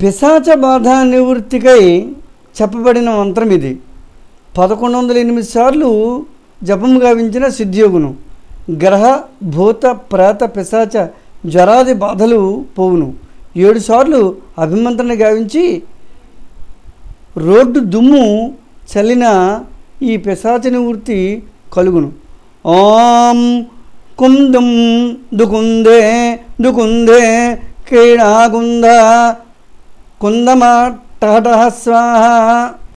పిశాచ బాధ నివృత్తికై చెప్పబడిన మంత్రం ఇది. పదకొండు వందల ఎనిమిది సార్లు జపం గావించిన సిద్ధియోగును. గ్రహ భూత ప్రేత పిశాచ జ్వరాది బాధలు పోవును. ఏడు సార్లు అభిమంత్రణ గావించి రోడ్డు దుమ్ము చల్లిన ఈ పిశాచ నివృత్తి కలుగును. ఓం కుందుం దుకుందే దుకుందే క్రీడాగుందా కుందమ టహటహ స్వాహ.